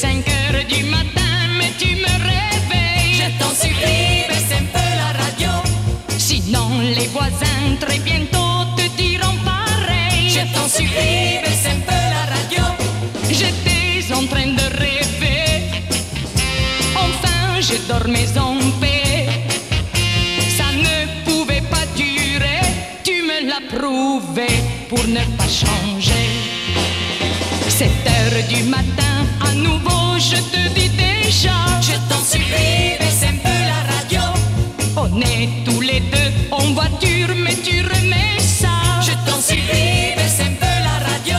du matin, mais tu me réveilles. Je t'en supplie, baisse un peu la radio. Sinon, les voisins très bientôt te diront pareil. Je t'en supplie, baisse un peu la radio. J'étais en train de rêver. Enfin, je dormais en paix. Ça ne pouvait pas durer. Tu me l'as prouvé pour ne pas changer. 7 heures du matin, à nouveau, je te dis déjà. Je t'en supplie, baisse un peu la radio. On est tous les deux en voiture, mais tu remets ça. Je t'en supplie, baisse un peu la radio.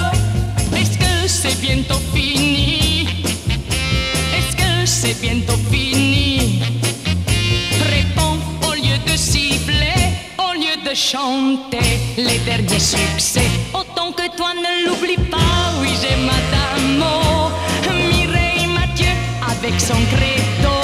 Est-ce que c'est bientôt fini? Est-ce que c'est bientôt fini? Réponds au lieu de siffler, au lieu de chanter les derniers succès. Autant que toi ne l'oublie pas, son credo.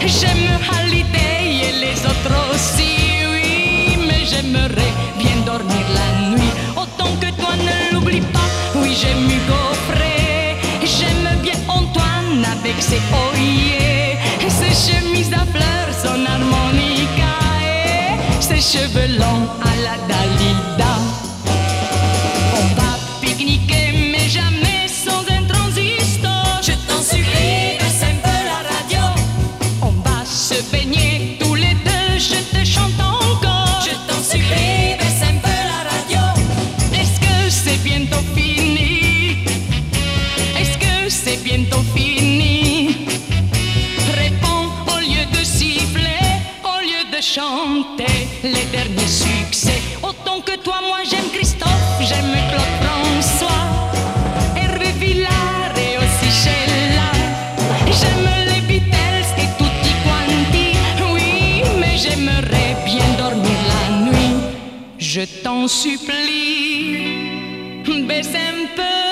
J'aime Hallyday et les autres aussi, oui, mais j'aimerais bien dormir la nuit. Autant que toi ne l'oublie pas, oui j'aime Hugo Frey, j'aime bien Antoine avec ses oeillets, ses chemises à fleurs, son harmonica et ses cheveux longs à la Dalida. Est-ce que c'est bientôt fini? Réponds au lieu de siffler, au lieu de chanter les derniers succès. Autant que toi, moi j'aime Christophe, j'aime Claude François, Hervé Villard et aussi Sheila. J'aime les Beatles et tutti quanti, oui, mais j'aimerais bien dormir la nuit. Je t'en supplie, baisse un peu